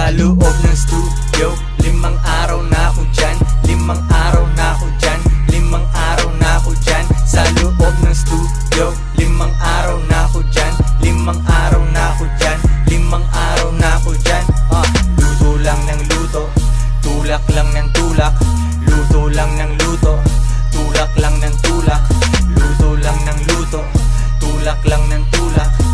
Sa loob ng studio Limang araw na ako dyan Limang araw na ako dyan Limang araw na ako dyan. Sa loob ng studio Limang araw na ako dyan Limang araw na ako dyan Limang araw na ako dyan. Ah, Luto lang ng luto Tulak lang ng tulak Luto lang ng luto Tulak lang ng tulak Luto lang ng luto Tulak lang ng tulak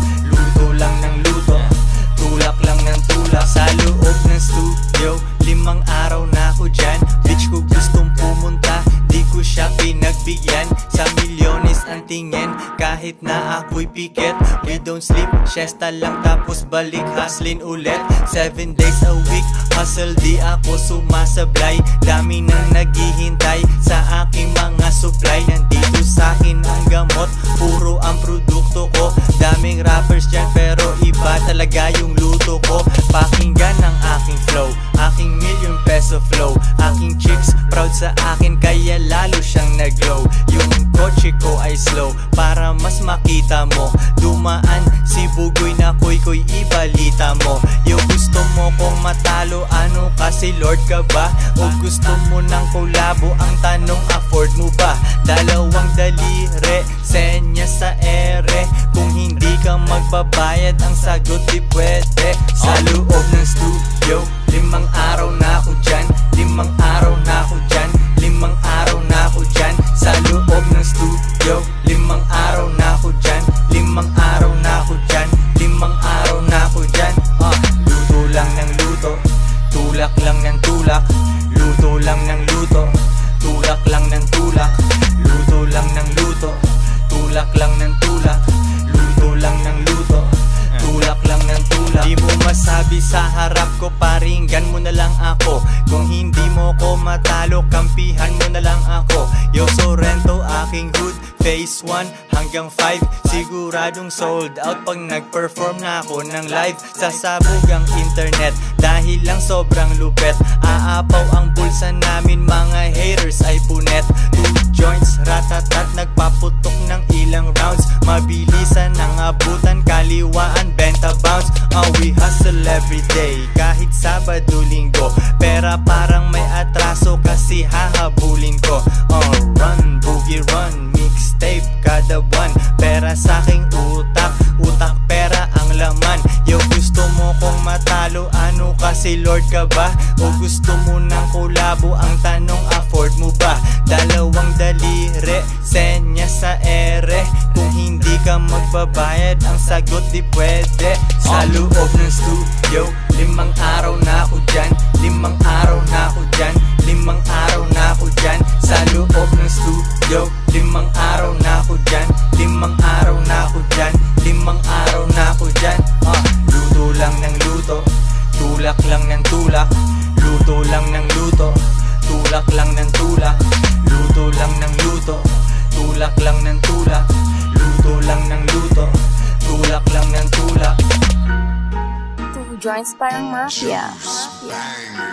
tingin. Kahit na ako'y piket We don't sleep, siesta lang Tapos balik hustlin ulit. Seven days a week Hustle di ako sumasablay. Dami nang naghihintay Sa aking mga supply. Nandito sa akin ang gamot Puro ang produkto ko. Daming rappers dyan pero iba talaga yung luto ko. Pakinggan ang aking flow Aking million peso flow. Aking chicks proud sa akin Kaya lalo siyang naglow Yung kotse ko ay slow Para mas makita mo. Dumaan si Bugoy na koy koy ibalita mo. Yo gusto mo kong matalo Ano kasi Lord ka ba? O gusto mo ng kolabo? Ang tanong afford mo ba? Dalawang dalire Senya sa ere. Kung hindi ka magbabayad Ang sagot di pwede. Sa loob ng studio Limang araw na ako dyan Limang araw na ako dyan mo masabi sa harap ko Paringgan mo na lang ako. Kung hindi mo ko matalo Kampihan mo na lang ako. Yo Sorrento aking hood Phase 1 hanggang 5 Siguradong sold out Pag nag-perform na ako ng live Sasabog ang internet. Dahil lang sobrang lupet Aapaw ang bulsa namin Mga haters ay punet. Two joints ratatat Nagpaputok ng ilang rounds. Mabilisan ang abutan Kaliwaan benta bounce. Uh, We hustle every day Kahit Sabado linggo. Pera parang may atraso Kasi hahabulin ko. Uh, Run boogie run Mixtape kada buwan. Pera sa aking utak Utak pera ang laman. Yo gusto mo kong matalo? Ano kasi Lord ka ba? O gusto mo ng kolabo Ang tanong afford mo ba? Dalawang dalire Senya sa ere Hindi ka magbabayad Ang sagot di pwede. Sa loob ng studio Limang araw na ako dyan Limang araw na ako dyan Limang araw na ako dyan. Sa loob ng studio Limang araw na ako dyan Limang araw na ako dyan Limang araw na ako dyan. Ah, Luto lang ng luto Tulak lang ng tulak. Luto lang ng luto Tulak lang ng tulak. Luto lang ng luto Tulak lang ng tulak Two joints parang mafia. Bangers.